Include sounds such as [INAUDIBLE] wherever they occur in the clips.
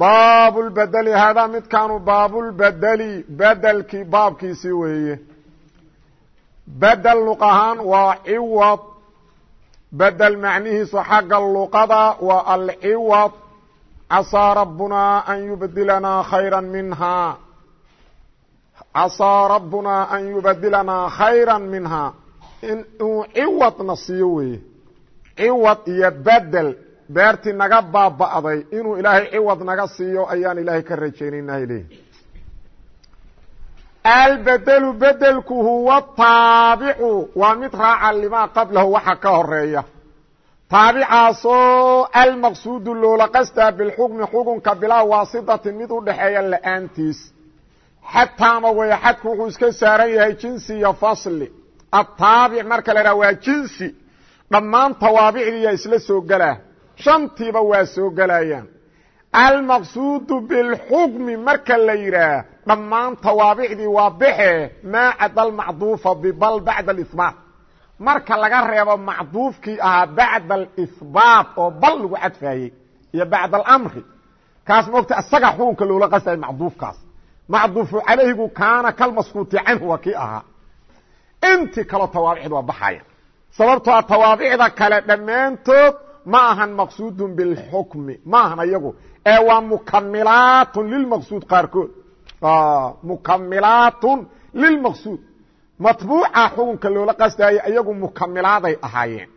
baab اbdl hada midkaanu baab اlbdli bedelkii baabkiisii weeye. Bedel luq ahaan waa ciwad. Bedel macnihiisu xagga luqada waa alciwad casaa rabunaa an yubdilanaa khayra minha. Casaa rabbunaa an yubadilanaa khayra minhaa inuu ciwadna siiyo weeye. Ciwad iyo bedel beertii naga baaba'day inuu ilaahay ciwad naga siiyo ayaan ilaahay ka rajaynayna lehi albedelu bedelku huwa taabicu waa mid raaca limaa qablahu waxa ka horreeya taabicaasoo almaqsuudu loola qastaa bilxukmi xukunka bilaa waasitatin mid u dhexeeya la'aantiis. Xataama weeye xadku wuxuu iska saaran yahay jinsi iyo fasli. Ataabic marka la idhaha waa jinsi. Dhammaan tawaabicdiiyaa isla soo gelaa shantiiba waa soo gelayaan almaqsuudu bilxukmi marka la yidhaah dhammaan tawaabicdii waa baxe maa cada almacduufa bibal bacda alihbaat marka laga reebo macduufkii ahaa bacda alihbaat oo bal lagu cadfaayey iyo bacda alamri kaas moogta isaga xukunka loola qasaya macduufkaas. Macduufu calayhigu kaana kalmaskuuti canhu waa kii ahaa. Intii kaloo tawaabicd waa baxaya sababtoo a tawaabicda kale dhammaantood ma ahan maqsuudun bilxukmi ma ahan ayagu. Ee waa mukamilaatun lilmaqsuud qaarkood. Mukamilaatun lilmaqsuud matbuuca xukunka loola qasdaayay iyagu mukamilaaday ahaayeen.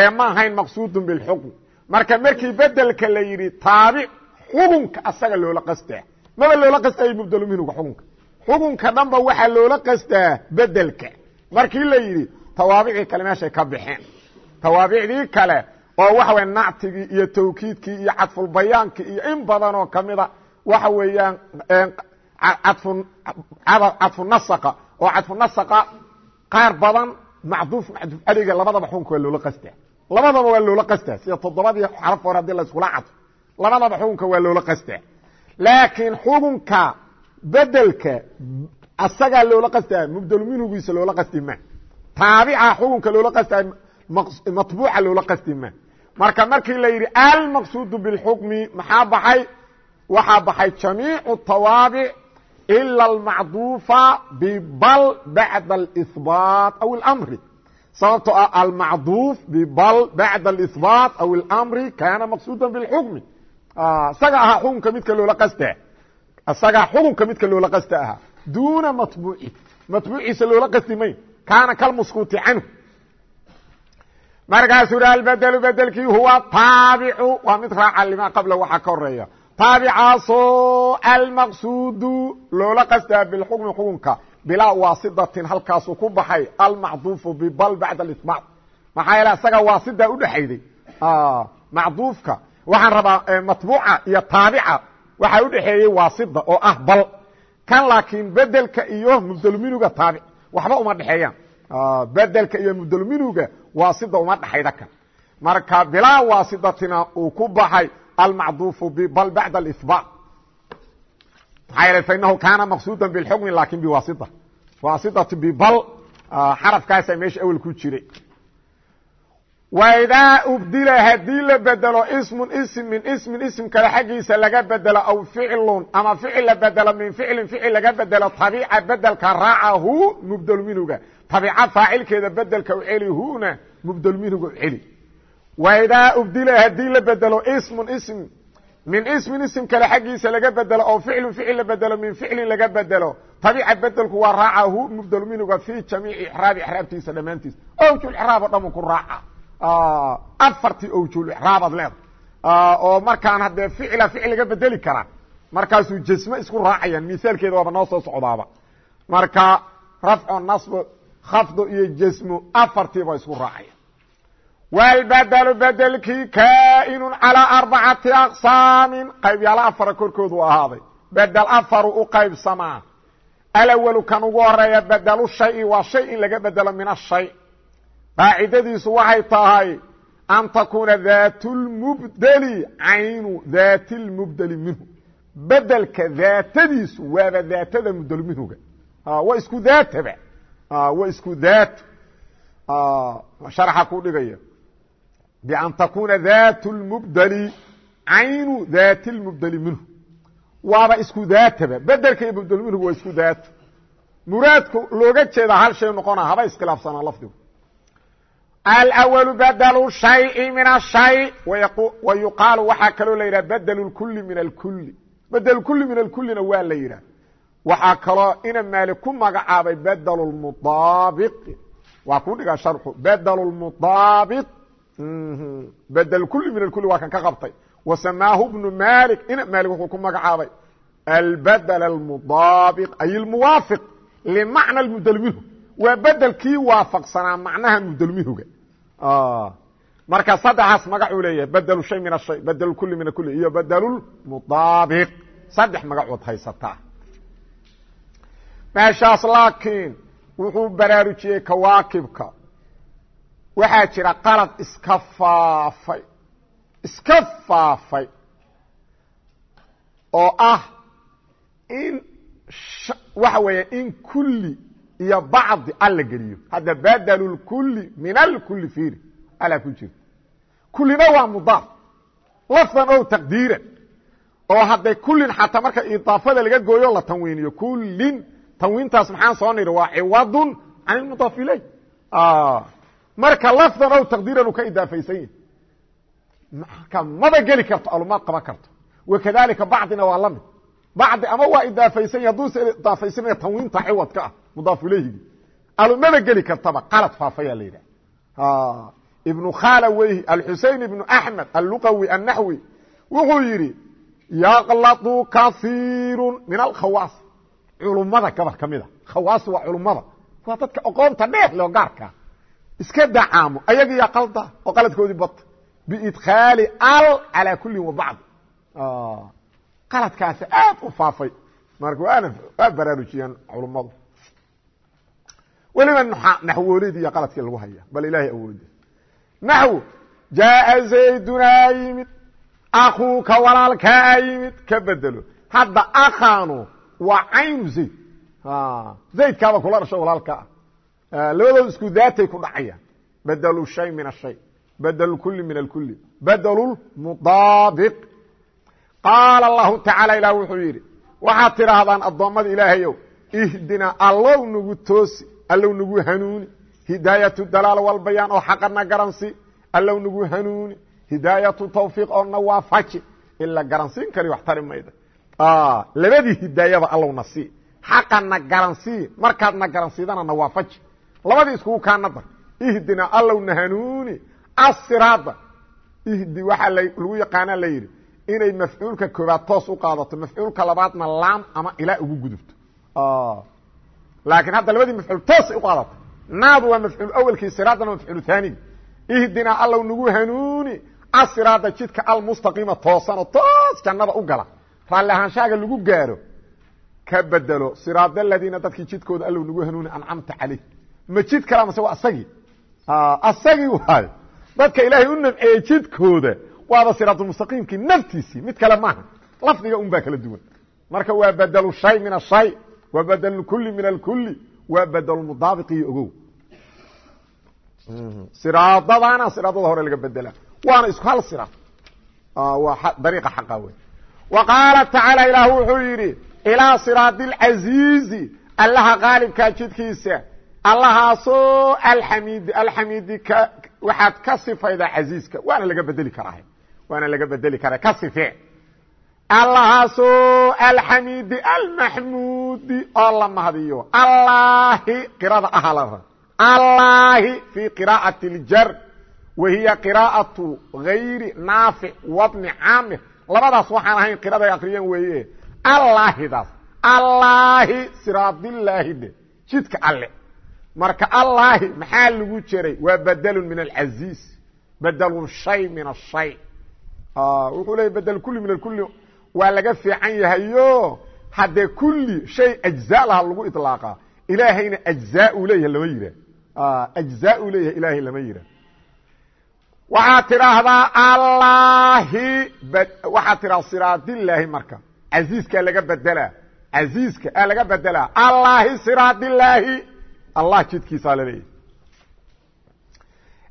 Ee ma ahayn maqsuudun bilxukmi. Marka markii bedelka la yidhi taabic xukunka asaga loola qasdaa. Maba loola qastaayo mubdelu minhuga xukunka. Xukunka dhanba waxaa loola qastaa bedelka markii la yidhi tawaabicii kale meeshay ka baxeen tawaabicdii kale oo waxa weye nactigii iyo tawkiidkii iyo cadfulbayaankii iyo in badan oo kamida waxa weeyaan cadfunasaqa oo cadfunasaqa qaar badan macduuf macduuf aliga labadaba xukunka loola qastaa labadaba waa loola qastaa sida toddobadii xaraf hore haddii la iskula cadfo labadaba xukunka waa loola qastaa laakiin xukunka bedelka asagaa loola qastaa mubdelu loola qasti ma. Taabica xukunka loola qastaa matbuuca loola qasti ma marka markii la yidhi almaqsuudu bilxukmi maxaa baxay? Waxaa baxay jamiicu tawaabic ila almacduufa bibal bacda alihbaat aw اlamri sababtoo ah almacduuf bibal bacda alihbaat aw اlamri kaana maqsuuda bilxukmi. Isaga ahaa xukunka midka loola qastaa isagaa xukunka midka loola qasta ahaa. Duuna matbuuci. Matbuuciisa loola qasti mayn. Kaana kalmuskuuti canhu markaasuu hi albedelu bedelkii huwa taabicu. Waa mid raaca limaa qabla waxaa ka horreeya taabicaasoo almaqsuudu loola qastaa bilxukmi xukunka bilaa waasidatin halkaasuu ku baxay almacduufu bibal bacda alihbaat maxaa yeele isaga waasidaa udhexayday macduufka. Waxaan rabaa matbuuca iyo taabica waxaa udhexeeyey waasida oo ah bal. Kan laakiin bedelka iyo mubdelminuga taabic waxba uma dhexeeyaan. Bedelka iyo mubdelminuga waasida uma dhexayda kan. Marka bilaa waasidatina uu ku baxay almacduufu bibal bacda alihbaat maxaa yeele fainahu kaana maqsuuda bilxukmi laakiin biwaasida waasidatu bibal xarafkaasaa meesha awel ku jiray. Waidaa ubdila haddii la bedelo ismun ism min ismin ism kale xaggiisa laga bedelo aw ficlun ama ficil la min ficlin ficil laga bedelo tabiica bedelka raacahu mubdel minhuga tabiica faacilkeeda bedelka u celi huna mubdel minhuga u celi waidaa ubdila haddii la bedelo ismun ism min ismin ism kale xaggiisa laga bedelo aw ficlun ficil la bedelo min ficlin laga bedelo tabiica bedelku waa raacahu mubdel minhuga fi jamiici ixraabi ixraabtiisa dhammaantiisa owjul ixraab o dhamu ku raaca. Afartii owjul ixraabaad leeda oo markaan haddee ficila ficil laga bedeli karaa markaasuu jasme isku raacayaan. Misaalkeeda waaba noo soo socdaaba. Marka rafco nasbo khafdo iyo jasmo afartiiba isku raacaya wlbadlu bedelkii kaa'inu calىa arbacati aqsaamin. Qaybyaalo afara korkoodu ahaaday. Bedel afaru u qaybsamaa alawalu kan ugu horreeya bedelu shayi waa shay in laga bedelo min ashay qaacidadiisu waxay tahay an takuuna daat lmubdeli caynu daati lmubdeli minhu. Bedelka daatadiisu waaba daatada mubdel minhuga. Waa isku daataba waa isku daato sharxa ku dhigaya ban takuuna daat lmubdeli caynu daati lmubdeli minhu waaba isku daataba bedelka iyo mubdel minhuga waa isku daato muraadku looga jeeda hal shay noqona haba iskhilaafsanaa lafdigu alأwl badl شhayءi min الshay wa yuqaalu waxaa kaloo la yidhah badl اkuli min اkuli badl kuli min اkulina waa la yidhah waxaa kaloo ina maali ku magacaabay bedl muaabi waa ku dhiga haru bedl muaabi mhm. bedl kuli min kuli waa kan ka qabtay. Wasamaahu bnu mali ina maali ku magacaabay. Albadl اmuaabi ay اlmuwaafiq limacna mudl minhu waa bedelkii waafaqsanaa macnaha mudl minhuga ah. marka saddexaas magacuu leeyahay. Bedl shay min ashay bedl kuli min kuli iyo bedl muaabi saddex magacood haysataa meeshaas laakiin wuxuu baraarujiyey kawaakibka. Waxaa jira qalad iska faafay iska faafay oo ah in waxa weeya in kuli iyo bacdi alla geliyo. Hadda badl اkuli min alkuli fiiri alaa ku jiro kulina waa mudaaf lafdan o taqdiiran oo hadday kulin xataa marka idaafada laga gooyo la tanwiiniyo kulin tanwiintaas maxaan soo niri waa ciwadun can mudaaf ilay marka lafdan o taqdiiran uu ka idaafaysan yahy marka maba geli karto alumaad qaban karto. Wakadalika bacdina waa la mid bacdi ama waa idaafaysan ya haduusa idaafaysanaya tanwiinta ciwadka ah mudaaf ilayhigi alumaba geli kartaba qalad faafaya la yidhah ibnu khalaweyhi alxusein ibnu axmed alluqawi annaxwi wuxuu yidhi yaqladu kaiiru min alkhawaas culummada gabar ka mida. Khawaas waa culummada waa dadka aqoonta dheer leo gaarkaa iska dacaamo ayagiiya qalda oo qaladkoodii bata biidkhaali al calaa kulin wa bacd. Qaladkaasi aad u faafay. Marka waana waa baraarujiyaan culummadu weliba naxwoolidii iyo qaladkii lagu haya bal ilaahay awoodi naxw jaaa zaydunaa yimid. Akuuka walaalkaa yimid. Ka bedelo hadda akaanu waa caynu zayd zaydkaaba kula dhasho walaalka. Ah labadooda isku daatay ku dhacayaan badlu shay min ashay badl kuli min alkuli badl mudaabiq qaala allahu tacaala ilah wuxuu yidhi waxaad tidhaahdaan addoommada ilaahayow ihdina allow nagu toosi allow nagu hanuuni hidaayatu dalaal walbayaan oo xaqana garansi allow nagu hanuuni hidaayatu tawfiiq oo na waafaji ila garansiin kari wax tari mayda labadii hidaayaba allowna sii. Xaqana garansii markaadna garansiidana na waafaji labadii iskugu kaana ihdina allowna hanuuni. Asiraada ihdi waxaa lagu yaqaana la yidhi inay mafcuulka koobaad toos u qaadato mafcuulka labaadna laam ama ilaa ugu gudubto. Laakiin hadda labadii mafcuul toosay u qaadato. Naadu waa mafcuul awelkii siraadana mafcuul haanigi ihdina allow nagu hanuuni. Asiraada jidka almustaqiima toosanoo toos jannada u gala raalli ahaanshaaga lagu gaaro ka bedelo siraada aladiina dadkii jidkooda allow nagu hanuuni ancamta calayh ma jid kala mase waa asagii asagii waayo dadka ilaahay u namceeyey jidkooda waaba siraatulmustaqiimkii naftiisii mid kale maaha. Lafdiga un baa kala duwan. Marka waa badlu shay min ashay waa badl kuli min alkuli waa badl mudaabiqiyo ogow. Siraadadana siraadada hore laga bedela waana isku hal siraad. Waa dariiqa xaqa wey wa qaala tacaala ilaah wuxuu yidhi ilaa siraadi alcasiizi allaha qaalibkaa jidkiisa allahaasoo alxamiidi alxamiidi ka waxaad ka sifaydaa casiiska waana laga bedeli karaa waana laga bedeli karaa ka sife. Allahaasoo alxamiidi almaxmuudi oo la mahdiyo allahi qirada ahalaa allahi fii qiraa'ati اljar wa hiya qiraa'atu gayri naafic wabni caamir labadaas waxaan ahayn qiraday akriyeen weeye. Allaahidaas allaahi siraadillaahi dhe jidka alle. Marka allaahi maxaa lagu jeray waa badlun min alcasiiz bedelu shay min ashay wuxuu leeyay bedel kulli min alkulli. Waa laga fiican yahayo haddee kulli shay ajzaa laha lagu iطlaaqa ilaahayna ajzaa uu leeyahay lama yidhah ajzaa uu leeyahay ilaahay lama yidhah waxaad tidhaahdaa allahi waxaad tidhahda siraadilaahi marka. Casiiskaa laga bedelaa casiiska aa laga bedelaa allahi siraadilaahi allah jidkiisaa la leeyahay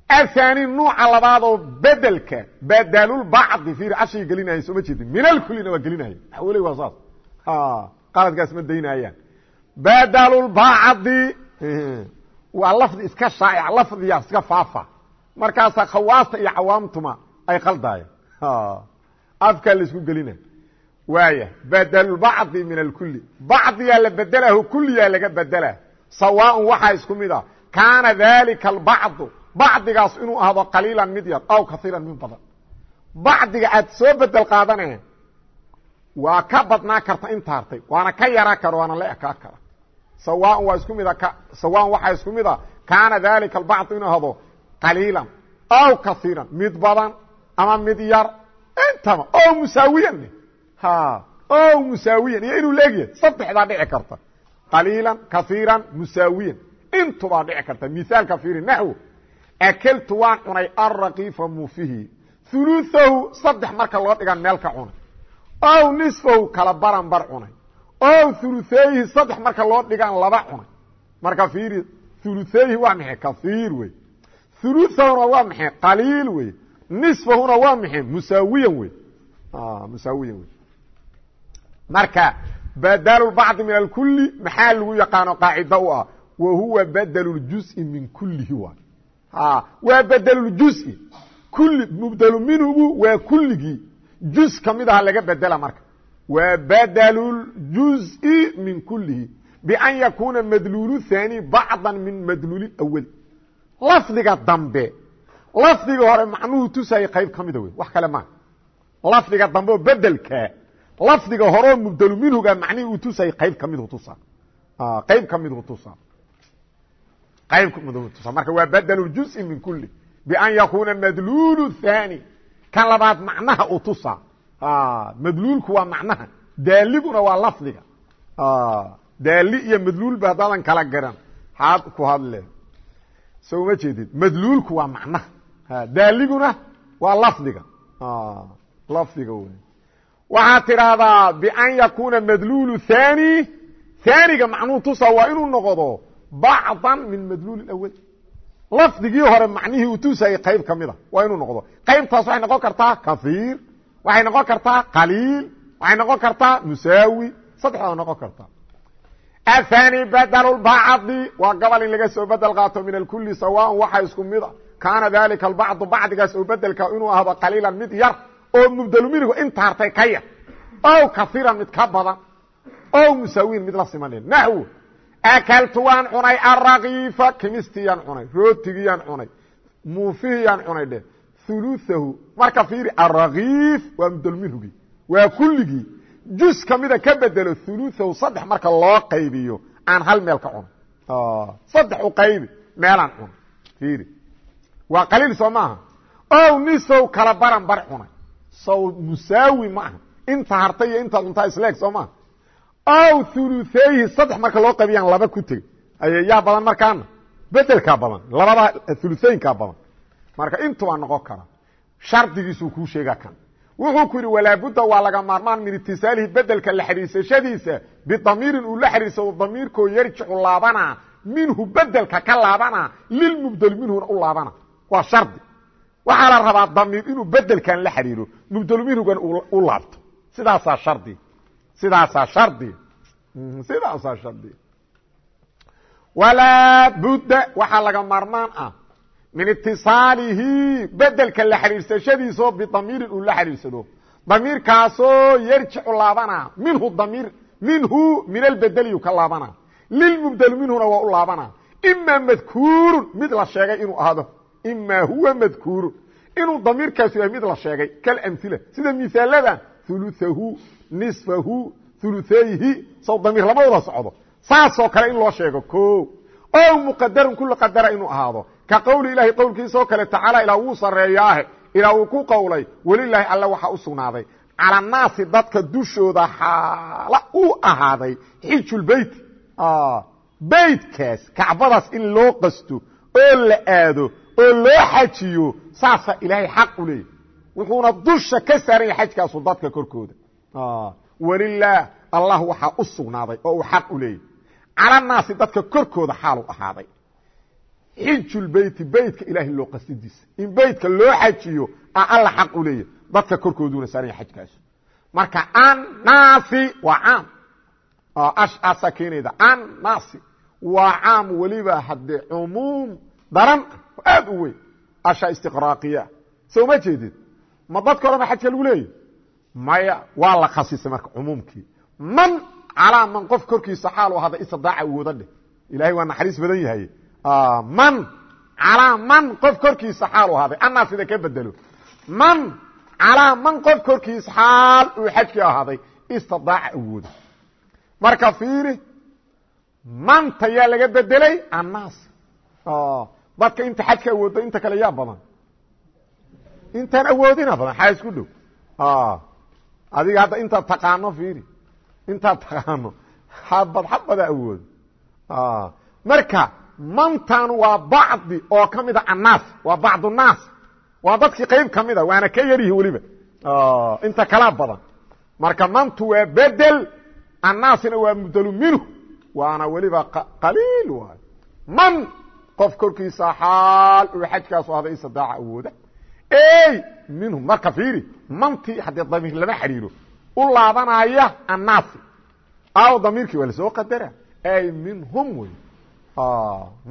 athani nuuca labaadoo bedelka badalulbacdi fiir cashiga gelinaya sooma jeedin. Min alkulina waa gelinaya weli waa saas. Qaladkaas ma daynaayaan. Badalulbacdi [LAUGHS] waa lafdi iska shaa'ic lafdiya iska faafa markaasaa khawaasta iyo cawaamtuma ay qaldaayeen afkaa la isku gelina waaya badalulbacdi min alkuli bacdiyaa la bedelaho kuliyaa laga bedela. Sawaaءn waxaa isku mid a kaana dalika albacdu. Bacdigaas inuu ahdo qaliilan mid yar aw kaiiran mid badan. Bacdiga aad soo bedel qaadane waa ka badnaa karta inta waana ka yaraa karo waana la ekaa kara. Sawaaءn waa isku mid sawaan waxaa isku mid a kaana dalika albacdu inuu ahdo qaliilan aw kaiiran mid badan ama mid yar intaba o musaawiyan o musaawiyan iyo inuu leegyahay saddexdaa dhici karta. Qaliilan kaiiran musaawiyan. Intubaa dhici karta. Misaalka fiiri naxwo akeltu waan cunay alraqiifa muufihi. Uluahu saddex marka loo dhigan meel ka cunay. Ow nisfahu kala baran bar cunay. Ow uluayhi saddex marka loo dhigaan laba cunay. Marka fiiri uluayhi waa maxay? Kaiir wey uluahuna waa maxay qaliil wey nisfahuna waa maxay musaawiyan wey musaawiyan wey marka badl bacdi min alkuli maxaa lagu yaqaano qaacido u ah wa huwa badl اjuزءi min kulihi waay waa badljuزi kuli mubdlu minhugu waa kuligii juz kamid aha laga bedela marka waa badl اjuزءi min kulihi ban yakuna madluul ثaanي bacضa min madluul اwal lafdiga dambe. Lafdiga hore macnuhu tusayay qayb ka mida wey wax kale maaha lafdiga dambe oo bedelkaa lafdiga horeo mubdelu minhuga macnihii uu tusayay qayb ka midhu ah, tusaa. Qayb ka midhu tusaa. Qayb ka midhu tusaa. Marka waa badelu juزi min kuli bian yakuuna madluulu thaani. Kan labaad macnaha u tusaa. Ah, madluulku waa macnaha. Daaliguna waa lafdiga. Ah, Daali iyo madluulba haddaadan kala garan. Haad ku hadle soo ma jeedid madluulku waa macnaha daaliguna waa lafdiga. Ah, lafdiga w waxaad tidhaahdaa bian yakuuna madluulu hani aniga macnuu tusa waa inuu noqdo bacdan min madluul اwl lafdigii hore macnihii uu qayb ka mida ah, waa inuu noqdo. Qaybtaas waxay noqon kartaa kaiir waxay noqon kartaa qaliil waxay noqon kartaa musaawi saddexdaa noqon karta athani badl bacdi waa gobol in laga soo bedel qaato min alkuli sawaan waxa isku mida kaana dalika albacdu bacdigaas oo bedelka inuu ahdo qaliilan mid yar oo mubdelu minigu inta hartay ka yar. Ow kaiiran mid ka badan. Ow musaawiin mid la simanin. Naxw akaltu waan cunay arakiifa kimistiyaan cunay rootigiyaan cunay muufihiyaan cunay dheh uluahu marka fiiri arakiif waa mubdelminrugi waa kulligii juz kamida ka bedelo uluahu saddex marka loo qaybiyo aan hal meel ka cunay saddex u qaybi meelaan cunay fiiri. Waa qaliil soo maaha? Ow nisow kala baran bar cunay. Sow musaawi ma aha. Inta hartay iyo intaad cuntaa isleeg soo maaha. Ow uluayhi saddex marka loo qaybiyaan laba ku tegey yaa badan markaana bedelkaa badan. Labada uluaynkaa badan. Marka intubaa noqon kara. Shardigiisuu kuu sheega kan wuxuu ku yidhi walaabudda waa laga maarmaan min itisaalihi bedelka la xidhiirsashadiisa bidamiirin uu la xidhiirsado damiirkoo yarjicu laabanaa minhu bedelka ka laabana lilmubdel minhuna u laabana waa shardi waxaa la rabaa damiir inuu bedelkan la xidhiiro mubdel minhugan u laabto sidaasaa shardi sidaasaa shardi sidaasaa shardi walaa waxaa laga maarmaan ah min itisaalihi bedelka la xidhiirsashadiisoo bidamiirin uu la xidhiirsado damiirkaasoo yarjicu laabana minhu damiir minhu min albedeliyu ka laabana. Lilmubdel minhuna waa u laabana. Ima madkuurun mid la sheegay inuu ahdo ima huwa madkuurun. Inuu damiirkaasu yahay mid la sheegay. Kalamila sida misaalada uluahu nisfahu uluayhi saw damiir lama wada socdo. Saasoo kale in loo sheego o ow muqadarun kula qadara inuu ahaado ka qowli ilaahi qowlkiisa oo kale tacaala ilaa wuu sarreeyaahe ilaa uu ku qowlay welilaahi alle waxaa u sugnaaday. Cala naasi dadka dushooda xaala u ahaaday. Xijulbeyt beytkaas kacbadaas in loo qasto oo la aado oo loo xajiyo saasaa ilaahay xaq u leeyahy wuxuuna dusha ka saaran yahay xajkaasu dadka korkooda. Walilaah allah waxaa u sugnaaday oo uu xaq u leeyahy cala naasi dadka korkooda xaalu ahaaday xijulbeyti beytka ilaahay loo qastidiisa in beytka loo xajiyo a alla xaq u leeyahy dadka korkooduna saaran yahay xajkaasu marka annaasi waa caam. Ashaasaa keenayda annaasi waa caam weliba haddee cumuum daran ah aad u weyn. Asha istiqraaqiya. Soo ma jeedid ma dadka o dhan ba xajka lagu leeyahy maya waa la khasisay marka cumuumkii. Man calaa man qof korkiisa xaalu ahada istidaaca awooda dheh. Ilahay waa naxariis badan yahay man calaa man qof korkiisa xaalu ahaaday annaa sida ka bedelo man calaa man qof korkiisa xaal uu xajkii ahaaday istidaaca awooda marka fiiri manta yaa laga bedelay annaas dadka inta xajka awoodda inta kale yaa badan intaan awoodina badan xaa isku dhow adiga hadda intaad taqaano fiiri intaad taqaano xabad xabada awoodo marka mantan waa bacdi oo ka mida annaas waa bacdu naas waa dadkii qayb ka mida waana ka yaryihi weliba. Inta kala badan. Marka mantu waa bedel annaasina waa mudelu minhu waana weliba qaliil waay man qof korkiisa xaal uu xajkaasu ahday istidaaca awooda ey minhum marka fiiri mantii haddee damiir lama xidhiiro u laabanaya annaasi. Aw damiirkii waa la soo qadara ay minhum wey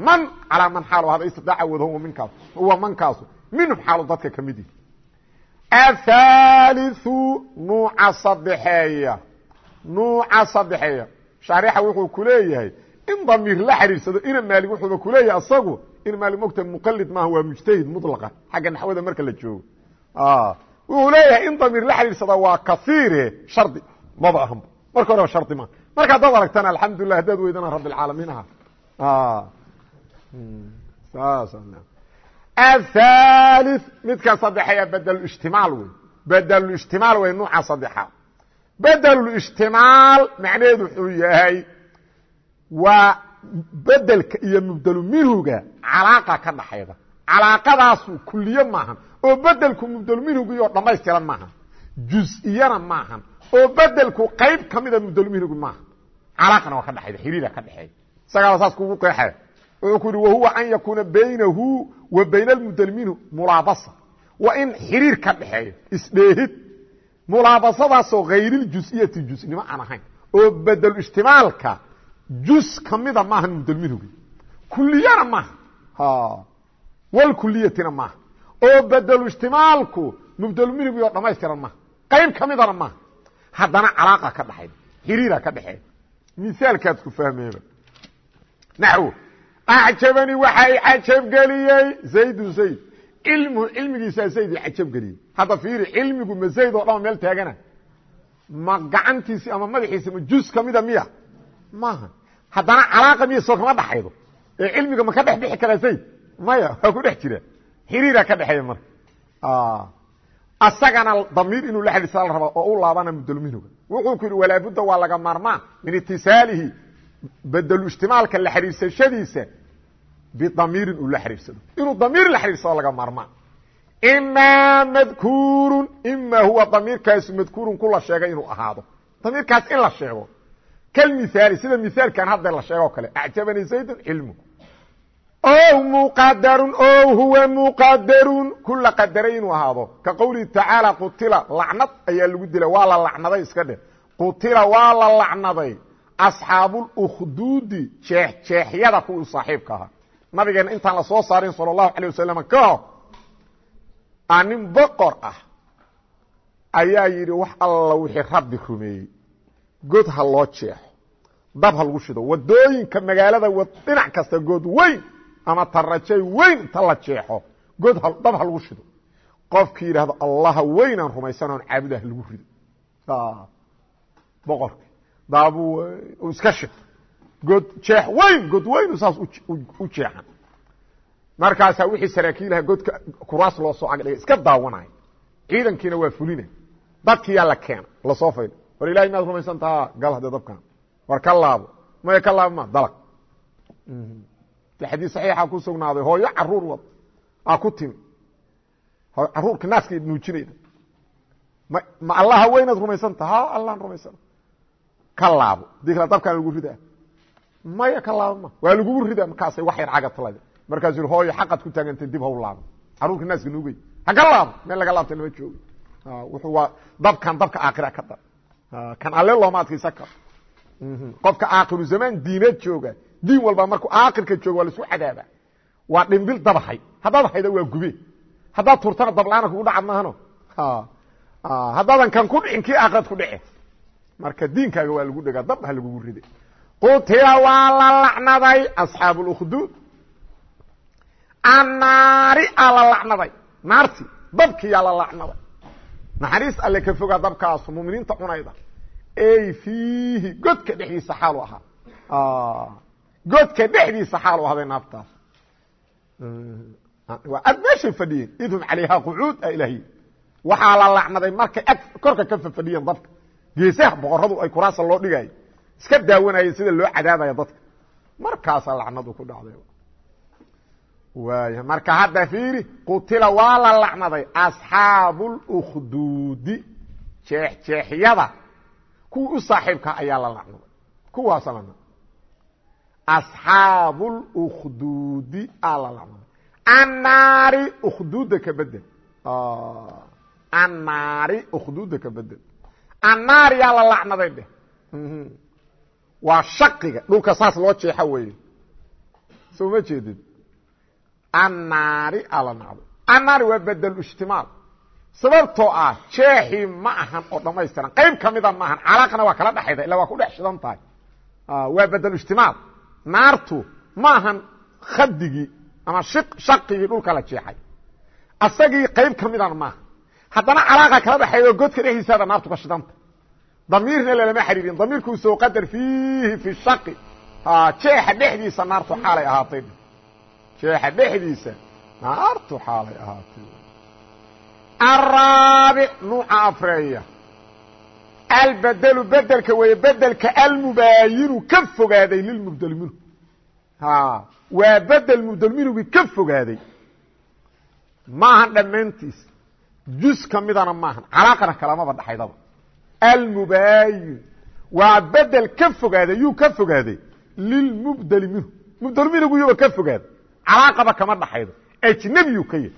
man calaa man xaalu ahday istidaaca awooda huwa minkaas huwa mankaasu minhum xaalu dadka ka mid yihi athaliu nuuca sadexeeya nuuca sadexeeya shaarixa wuxuu ku leeyahay in damiir la xidhiirsado ina maalig wuxuuba kuleeyahay asagu in maalig mogta muqalid maaha waa mujtahid mulaqa xagga naxwada marka la joogo wuxuu leeyahay in damiir la xidhiirsada waa kaiire shardi maba ahanba marka horeba shardi maaha marka haddaad aragtana alxamdulilah haddaad weydana rabi alcaalamiin aha athali midka saddexeeya bedeluijtimaal wey bedeluijtimaal wey nuuca saddexaad bedelulijtimaal macnaheedu wuxuu yahay waa bedelka iyo mubdelu minhuga calaaqa ka dhaxayda calaaqadaasu kuliye maahan oo bedelku mubdelu minhugiyo dhammaystiran maahan jus-iyana maahan oo bedelku qayb ka mida mubdelu minhugi maaha calaaqana waa ka dhaxayda xiriira ka dhexeeya isagaaba saas kugu qeexaya wuxuu ku yihi wahuwa an yakuuna baynahu wa bayna almubdel minhu mulaabasa in xiriir ka dhexeeyo isdheehid. Mulaabasadaasoo hayriljus-iyati jusnimo aan ahayn oo bedelu ijtimaalka jus kamida maaha mubdelminhugi kuliyana maaha. Walkuliyatina maaha. Oo bedelu ijtimaalku mubdelminhugi oo dhamaystiran maaha. Qayb kamidana maaha. Haddana calaaqa ka dhaxay xiriira ka dhexeeya. Misaalkaad ku fahmeeba naxwo acjabani waxa i cajabgeliyey zaydun zayd cilmuhu cilmigiisaa zayd i cajabgeliyey hadda fiiri cilmigu ma zayd oo dhama meel taagana ma gacantiisi ama madaxiisi ma jus kamida miya maaha haddana calaaqa miya soo kama dhaxaydo ee cilmiga ma ka dhex bixi karaa zayd maya waa ku dhex jira xiriira ka dhexeeya marka asagana damiir inuu la xadhiisa la raba oo u laabana mudlminhuga wuxuu ku yidhi walaabudda waa laga maarmaan min itisaalihi bedelu ijtimaalka la xidhiirsashadiisa bidamiirin uu la xidhiirsado inuu damiir la xidhiirsado laga maarmaan. Imaa madkuurun ima huwa damiirkaasu madkuurun kula sheegay inuu ahaado. Damiirkaas in la sheego. Kalmiaali sida miaalkan hadda la sheego kale acjabanii zaydun cilmu. O muqadarun o huwa muqadarun kula qadaray inuu ahaado. Ka qowlihi tacaala qutila lacnad ayaa lagu dilay waa la lacnaday iska dheh. Qutila waa la lacnaday asxaabulukduudi jeexjeexyada kuwii saaxiibka ahaa. Nabigeena intaan la soo saarin sala allahu alay wasalam ka hor a nin boqor ah ayaa yidhi wax alla wixii rabbi rumeeyey. God ha loo jeexo. Dab ha lagu shido. Wadooyinka magaalada dhinac kasta good weyn ama tarajay weyn inta la jeexo. God dab ha lagu shido. Qofkii yidhaahdo allaha weynaan rumaysan oon caabudah lagu rido. Boqorkii daabuu iska shito god jeex weyn god weynu saas u jeexan markaasaa wixii saraakiilaha godka kuraas loo soo agdhigay iska daawanayo ciidankiina waa fulina. Dadkiyaa la keena la soo faydo war ilahay maad rumaysan taha gal hadee dabkan war ka laabo. Maya ka laabo ma dalag. Xadiis saxiixa ku sugnaaday hooyo carruur wad. Aa ku timi. Caruurka naaska nuujinayda. Ma allaha weynaad rumaysan taha ha allaan rumaysan ka laabo. Kale dabkaan lagu ridaa. Maya ka laabo ma. Waa lagugu ridaa markaasay wax yar cagatala markaasuu yiri hooyo xaqad ku taagantay dib haw laabo. Caruurka naaska nuugay haka laabo. Meel laga laabta lama joogo. Wuxuu waa dabkan dabka aakhira ka dar kan alle looma adkaysan karo. Qofka aakhiru zamaan diineed jooga. Diin walba markuu aakhirka jooga waa la isku cadaaba. Waa dhimbil dabahay. Haddaad hayda waa gube. Haddaad turtana dablaana kugu dhacad maahano? Haddaadan kan ku dhicin kii aakhirad ku dhice marka diinkaaga waa lagu dhegaa dab ha lagugu ride qutila waa la lacnaday asxaabu annaari aa la lacnaday. Naarti dabkiyaa la lacnaday. Naxariis alle ka fogaa dabkaasu muminiinta cunayda. Ey fiihi godka dhexdiisa xaalu ahaa. Godka dhexdiisa xaalu ahday naartaas. Waa ad meeshay fadhiyeen idhum calayhaa qucuud a ilahy waxaa la lacnaday markay korka ka fafadhiyeen dabka geesaha boqoradu ay kuraasa loo dhigaayo iska daawanayeen sida loo cadaabaya dadka. Markaasaa lacnadu ku dhacday. Waaya marka hadda fiiri qutila waa la lacnaday. Asxaabu اlkhduudi jeexjeexyada kuwii u saaxiibkaa ayaa la lacnaday. Kuwaasa la asxaabu aa la lacnaday. Annaari khduudda ka bedel. Annaari khduudda ka bedel annaari yaa la lacnaday dheh waa shaqiga dhulka saas loo jeexa weeye. Soo ma jeedid annaari aa la nacday annaari waa bedel ijtimaal. Sababtoo ah jeexii ma ahan oo dhamaystiran qayb ka mida ma ahan. Calaaqana waa kala dhexayda illa waa ku dhex shidan tahay waa bedel ijtimaal. Naartu ma ahan khadigii ama shaqigii dhulka la jeexay. Asagii qayb ka midana maaha haddana calaaqa kala dhexaydo godka dhexdiisaada naartu ka shidanta damiirna lalama xariirin damiirkuu soo qadar fiihi fi shaqi. Jeexa dhexdiisa naartu xaalay ahaatay. Jeexa dhexdiisa naartu xaalay ahaatay. Araabic nuuca afreeya. Albedelu bedelka weeye bedelka almubaayinu ka fogaaday lilmubdel minhu waa bedel mubdel minhugi ka fogaaday. Maahan dhammaantiis jus ka midana maahan. Calaaqana kalamaba dhaxaydaba almubaayin waa bedel ka fogaaday yuu ka fogaaday lilmubdeli minhu mubdel minhugu yuba ka fogaaday calaaqaba kama dhaxaydo ajnebiyuu ka yahy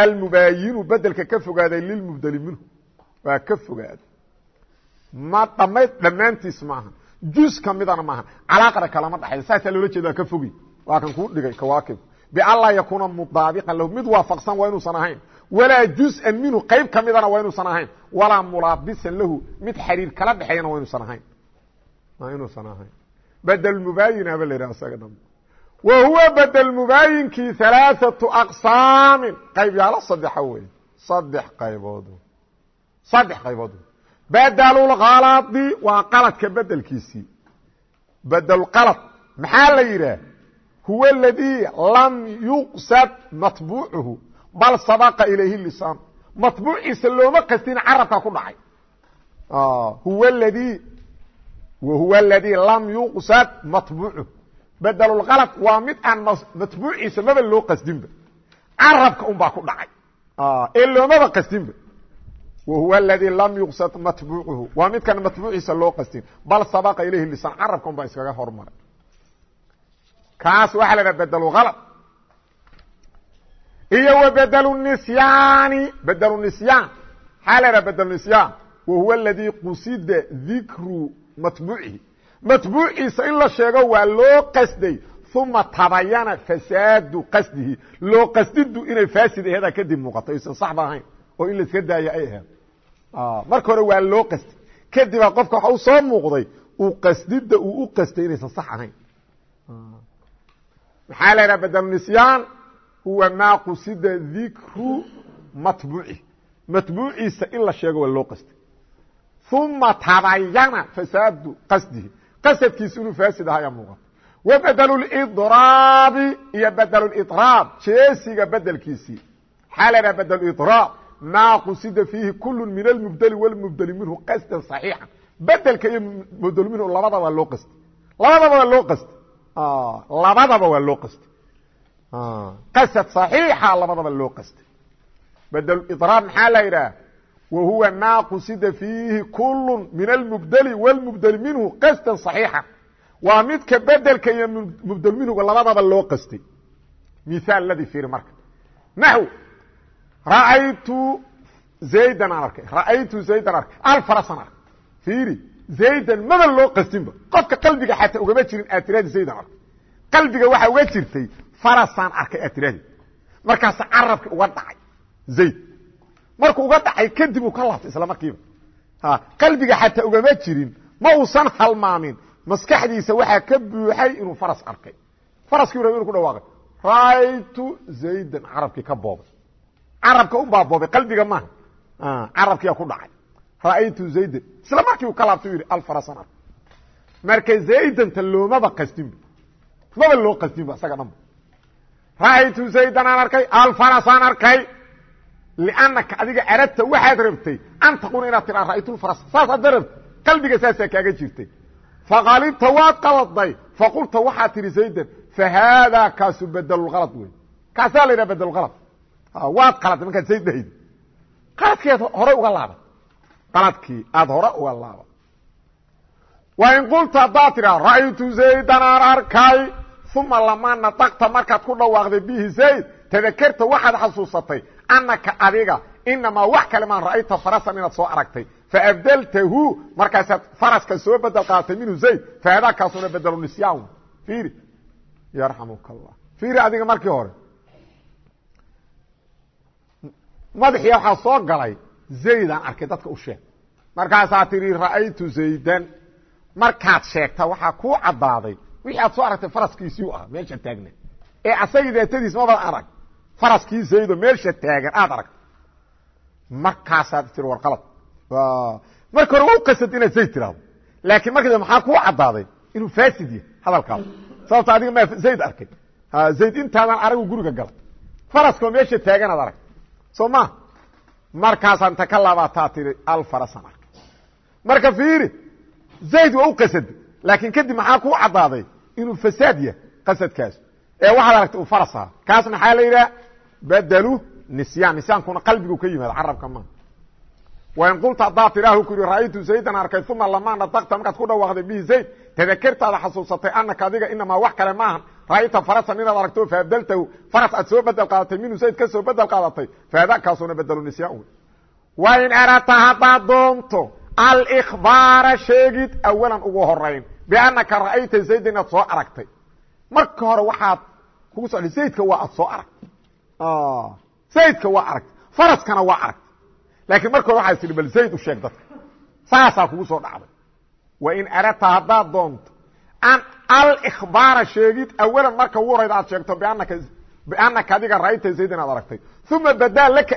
almubaayinu bedelka ka fogaaday lilmubdeli minhu waa ka fogaaday ma dhamayd dhammaantiis maaha jus ka midana maaha calaaqana kalama dhaxaydo saasaa loola jeeda waa ka fogi waa kan kuu dhigay kawaakib bianlaa yakuuna mudaabiqan lahu mid waafaqsan waa inuusan ahayn walaa juz'an minhu qayb ka midana waa inuusan ahayn walaa mulaabisan lahu mid xariir kala dhexeeyana waa inuusan ahayn waa inuusan ahayn bedel mubaayina ba la yidhaha isaga dham wa huwa bedel mubaayinkii alaaثatu aqsaamin qayb yaalo saddexa wey saddex qaybood saddex qaybood bedelulkaladi waa qaladka bedelkiisii bedelqalad maxaa la yidhaah huwa اladii lam yuqsad matbuucuhu bal sabaqa ilayhi lisaan. Matbuuciisa looma qastin carabka ku dhacay. Huwa ladii wahuwa اladii lam yuqsad matbuucuhu bedelulkalad waa mid aan matbuuciisa maba loo qasdinba. Carabka un baa ku dhacay. Ee loomaba qasdinba. Wahuwa اladii lam yuqsad matbuucuhu. Waa midkaan matbuuciisa loo qastin bal sabaqa ilayhi lisaan carabka un baa iskaga hormaray. Kaas waxaa la dhaha bedelulkalad iyo wa bedel nisyaani bedel nisyaan. Maxaa la dhaha bedel nisyaan. Wa huwa aladii qusida dikru matbuucihi. Matbuuciisa in la sheego waa loo qasday uma tabayana fasaadu qasdihi. Loo qasdidu inay faasid aheedaa kadib muuqato aysan saxba ahayn oo in laiska daaya ay aheed. Marka hore waa loo qasday. Kadibaa qofka waxa u soo muuqday uu qasdida uu u qastay inaysan sax ahayn. Maxaa la ydhaha bedel nisyaan huwa maa qusida dikru matbuuci. Matbuuciisa in la sheego waa loo qastay. Uma tabayana fasaadu qasdihi. Qasadkiisa inuu faasid ahaa ayaa muuqata. Wa bedelu lidraabi iyo bedelu lidraab jeesiga bedelkiisii idhaha bedelu idraab maa qusida fiihi kulu min almubdeli walmubdeli minhu qasdan صaxiixa bedelka iyo mubdel minhu labadaba loo qastay. Labadaba waa loo qastay. Labadaba waa loo qastay qasad صaxiixa labadaba loo qastay bedel idraab maxaa la yidhaha wa huwa maa qusida fiihi kulu min almubdeli walmubdeli minhu qasdan صaxiixa waa midka bedelka iyo mubdel minhuga labadaba loo qastay miaal ladii fiiri marka naxw ra'aytu zaydan aan arkay ra'aytu zaydan arkay alfarasan arkay fiiri zaydan maba loo qastinba qofka qalbiga xataa ugama jirin aad tiraadi zaydan arkay qalbiga waxaa uga jirtay farasaan arkay aad tiraadi markaas carabki uga dhacay zayd. Markuu uga dhacay kadib uu ka laabtay isla markiiba. Qalbiga xataa ugama jirin. Ma uusan halmaamin. Maskaxdiisa waxaa ka buuxay inuu faras arkay. Faraskii rab inu ku dhawaaqay. Ra'aytu zaydan carabkii ka boobay. Carabka un baa boobay qalbiga maaha carabkiia ku dhacay. Ra'aytu zaydan isla markii uu ka laabtay u yidhi alfarasan arkay. Marka zaydanta loomaba qastinba. Maba loo qastinba isaga dhanba ra'aytu zaydan aan arkay alfarasaan arkay. Liannaka adiga aradta waxaad rabtay an taquna inaad tiraa ra'aytu lfaras saasaad rabtay. Qalbiga saasaa kaaga jirtay. Faqalibta waad qaladay faqulta waxaad tihi zaydan fahaadaa kaasu bedelulhalad wey kaasaa la yidhaha bedelulhalad waad qaladay markaad zayd dhahaydi. Qaladkii aad horay uga laaban qaladkii aada hore uga laaban wa in qulta haddaad tidhaa ra'aytu zaydan aan arkay uma lamaa nadaqta markaad ku dhawaaqday bihi zayd tadakerta waxaad xasuusatay annaka adiga inamaa wax kale maan ra'ayta farasan inaad soo aragtay. Faabdeltahu markaasaad faraska soo bedel qaadatay minhu zayd faadaa kaasuna bedelu nisyaan fiiri yarxamuka allah fiiri adiga markii hore. Madaxii waxaa soo galay zaydaan arkay dadka u sheeg. Markaasaa tidhi ra'aytu zaydan. Markaad sheegta waxaa kuu caddaaday wixii aad soo aragtay faraskiisii u ahaa meesha taagna ee asagii daatadiis mabad arag. Faraskii zaydo meelsha taagan aad aragta markaasaad tii warqalad. Marka hore waa u qasad inaad zayd tiraahdo. Laakiin marka maxaa kuu caddaaday? Inuu faasid yahay hadalkaada sababto adiga maa zayd arkay. Zayd intaadan aragu guriga gala faraskoo meesha taaganaad arag soo ma? Markaasaa inta ka laabataa tii alfarasan arkay. Marka fiiri zayd waa u qasad laakiin kadib maxaa kuu caddaaday inuu fasaad yahay qasadkaas ee waxaad aragtay uu faras ahaa kaas maxaa la yidhaha badelu nisyaan nisyaankuna qalbigu ka yimaada carabka maa wain qulta haddaad tidhaahu ku yihi ra'aytu zaydan arkay uma lamaa nadaqta markaad ku dhawaaqday bihi zayd tadakertaada xasuusatay anaka adiga inamaa wax kale maahan ra'ayta farasan inaad aragto faabdeltahu faras aad soo bedel qaadatay minhu zayd ka soo bedel qaadatay faada kaasuna bedelu nisyaan wey wain arata haddaad doonto alkbaara sheegid awalan ugu horayn biannaka ra'ayta zayda inaad soo aragtay. Marka hore waxaad kugu socday zaydka waa aad soo aragtay. Zaydka waa aragtay. Faraskana waa aragtay. Laakiin marka hore waxaad tihi bal zayd u sheeg dadka. Saasaa kugu soo dhacday. Wain aradta haddaad doonto an alkbaara sheegid awalan marka ugu horayda aad sheegto biannaka adiga ra'ayta zayd inaad aragtay. Uma badaa laka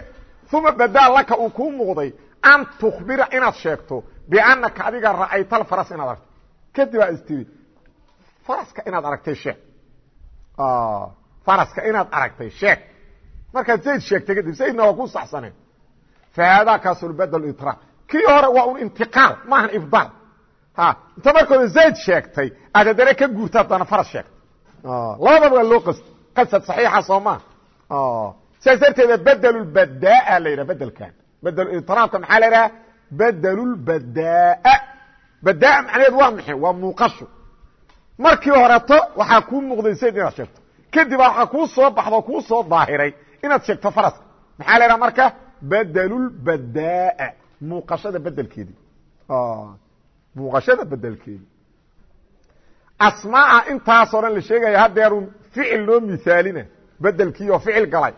uma badaa laka uu kuu muuqday an tukbira inaad sheegto biannaka adiga ra'ayta alfaras inaad aragtay kadib aa is tiri faraska inaad aragtay sheeg faraska inaad aragtay sheeg markaad zayd sheegtay kadib zaydna waa ku saxsaneen fahaadaa kaasul badel itra kii hore waa un intiqaal maahan ibdaal. Inta markooda zayd sheegtay aad haddana ka guurta haddana faras sheegtay. Labadaba waa loo qast qasad saxiixa soo maa sidaas darteeda bedelulbadaa la yidhaha bedelkan bedelitiraabka maxaa la yidhaha? Bedelulbadaa badaa macnaheed waa maxay waa muuqasho. Markii horeto waxaa kuu muuqday inaad sheegto. Kadib waxaa kuu soo baxdo kuu soo daahiray inaad sheegto faraska maxaa la yidhaha marka? Bedelulbadaa muuqashada bedelkeedii muuqashada bedelkeedii asmaaa intaasoo dhan la sheegaya hadeeru ficil loo mihaalina bedelkii oo ficil galay.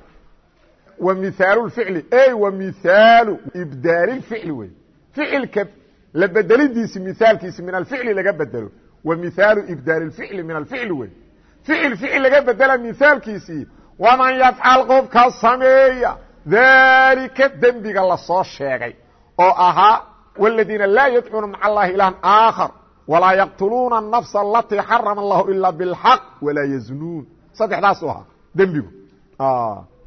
Wa mihaalu ficli. Ey wa mihaalu ibdaali ficli wey ficilka la bedelidiisi miaalkiisi min alficli laga bedelo wa miaalu ibdaal اficli min alficli wey ficil ficil laga bedela miaalkiisii waman yafcal qofka sameeya daalika dembiga la soo sheegay oo ahaa wladiina laa yadcuuna maca allahi ilahan aakhar walaa yaqtuluuna anafsa alatii xarama allahu ilaa bilxaq walaa yazunuun saddexdaasu ahaa dembigu.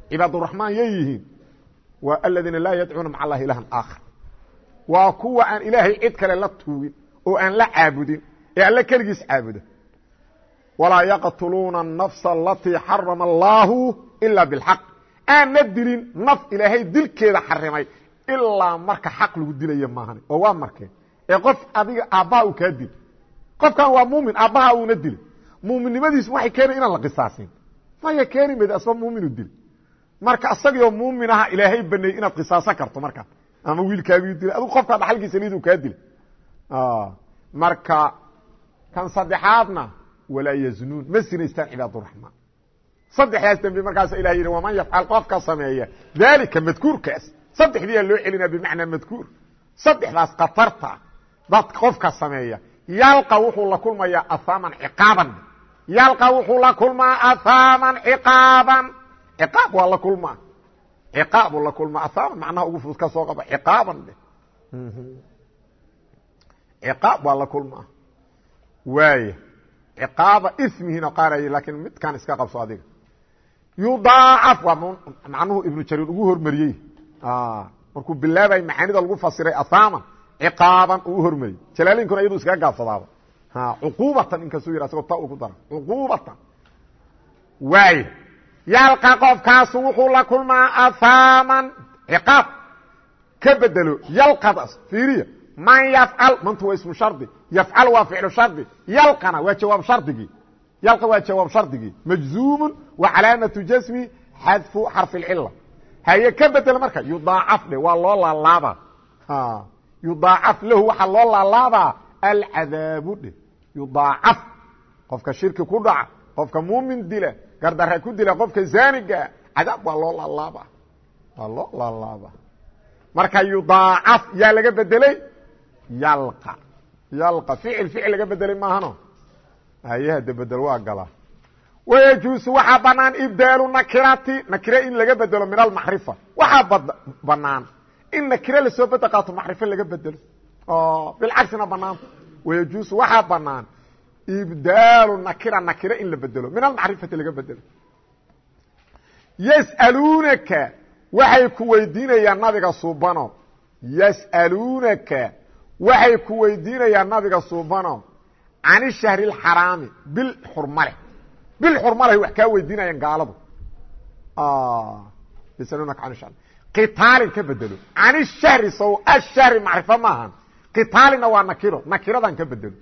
Cibaaduraxmaan yay yihiin waa aladiina laa yadcuuna maca allahi ilahan aakhar waa kuwa aan ilaahay cid kale la tuugin oo aan la caabudin ee alle keligiis caabuda walaa yaqtuluuna الnafsa alatii xarama allahu ila biاlxaq aanna dilin naf ilaahay dilkeeda xarimay ilaa marka xaq lagu dilaya maahan oo waa markee ee qof adiga aabbaha uu kaa dil qofkan waa muumin aabbaha uuna dilay muuminnimadiisu waxay keenay inaan la qisaasin maya keeni mayd asba muuminu dil marka isagioo muumin aha ilaahay baneeyey inaad qisaasan karto markaa ama wiilkaagii dilay. Adigu qofkaa dhaxalkiisa lidu kaa dilay. Marka kan saddexaadna walaa yaznuun. Ma sinaystaan cibaaduraxmaan saddexdaas dembi markaasa ilah yidhi waman yafcal? Qofka sameeya. Daalika madkuurkaas. Saddexdiiyaa loo celinaa bimacnaa madkuur. Saddexdaas katarta dad qofka sameeya. Yalqa wuxuu la kulmayaa ahaaman ciqaaban. Yalqa wuxuu la kulmaa ahaaman ciqaaban. Ciqaab waa la kulmaa ciqaabu la kulmaa ahaaman macnaha ugu fudud ka soo qaba ciqaaban dhe ciqaab waa la kulmaa waaya ciqaaba ismihiina qaaraya laakiin midkaan iska qabso adiga. Yudaacaf waa macnuhu ibnu jariir ugu hormariyey. Markuu bilaabay macaanida lagu fasiray ahaaman ciqaaban uu hormariyey. Jalaalinkuna iyadu iskaga gaabsadaaba cuquubatan inkasuu yidha asagoo ta ugu dara cuquubatan. Waaya yalqa qofkaasu wuxuu la kulmaa ahaaman ciqaab. Ka bedelo yalqadaas fiiriya. Man yafcal mantu waa ismu shardi. Yafcal waa ficlu shardi. Yalqana waa jawaab shardigii. Yalqa waa jawaab shardigii. Majzuumun wa calaamatu jasmi xadfu xarfi اlcila haye ka bedel marka yudaacaf dhe waa loo laalaabaa. Yudaacaf lahu waxaa loo laalaabaa alcadaabu dhe. Yudaacaf. Qofka shirki ku dhaca qofka muumin dila gardara ku dila qofka zaanigaa cadaab waa loo laalaabaa waa loo laalaabaa marka yudaacaf yaa laga bedeley yalqa. Yalqa. Ficil ficil laga bedelay maahano? Hayaha de waa galaa wayajuusu waxaa banaan ibdaalu nakirati nakire in laga bedelo min almacrifa waxaa banaan in nakire la soo beda qaato macrifo laga bedelo. Bilcagsina banaanta wayajuusu waxaa banaan ibdaalu nakira nakire in la bedelo. Min almacrifati laga bedelo. Yas'aluunaka waxay ku weydiinayaan nabiga suubano yas'aluunaka waxay ku weydiinayaan nabiga suubano can ishahri اlxaraami bil xurmale. Bil wax kaa weydiinayaan gaaladu. Yasalunaka an shahr. Qitaalin ka bedelo. Can ishahri saw ashahri macrifo maahan. Qitaalina waa nakiro. Nakiradan ka bedelo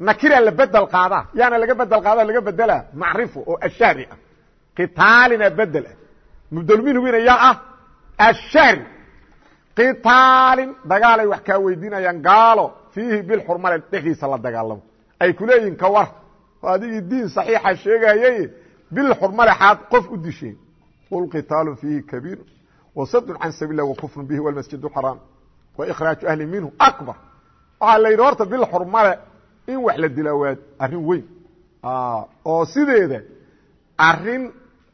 nakira la bedel qaadaa yaana laga bedel qaada laga bedela macrifo oo ashahri ah. Qitaalina bedel ah. Mubdel minhugina yaa ah ashahri qitaalin dagaalay wax kaa weydiinayaan gaalo fiihi bilxurmale dhexdiisa la dagaalamo. Ay ku leeyihiin ka war. Oo adigii diin saxiixa sheegayay bilxurmale xaad qof u disheen. Qul qitaalu fiihi kabiir wasadun can sabiil lah wakufrun bihi walmasjid xaraam waikhraaju ahli minhu akbar. Waxaa la yidhi horta bilxurmale in wax la dilaa waa arrin weyn. Oo sideeda arrin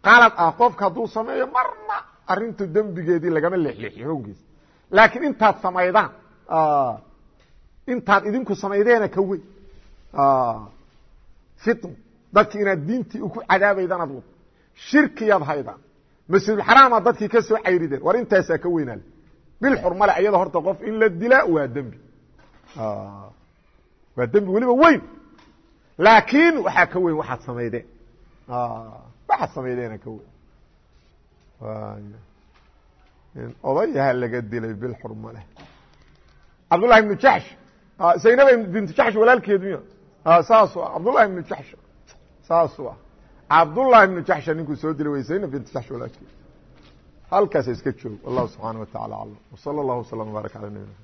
qalad ah qofka hadduu sameeyo marna arrintu dembigeedii lagama leexleexiyo howgiisa laakiin intaad samaydaan intaad idinku samaydeena ka weyn. Fitn dadki inaad diintii ku cadaabaydaan ad wad shirkiyaad haydaan. Masjidulxaraama dadkii ka soo cayrideen war intaasaa ka weynaale bil xurmale ayada horta qof in la dilaa waa dembi waa dembi weliba weyn. Laakiin waxaa ka weyn waxaad samaydeen waxaad samaydeena ka weyn. Odayaha laga dilay bil xurmale cabdullahi ibnu jaxsh zaynaba bintu jaxsh walaalkeedu miya saasu ah. Cabdullahi ibnu jaxsh saasu ah. Cabdullahi ibnu jaxsha ninkuu soo dilay zaynab bintu jaxsh walaalkeedu. Halkaasa iska joog. Wallahu subxaana wa tacala aclam wsala allahu waslama wbaaraka ala nabina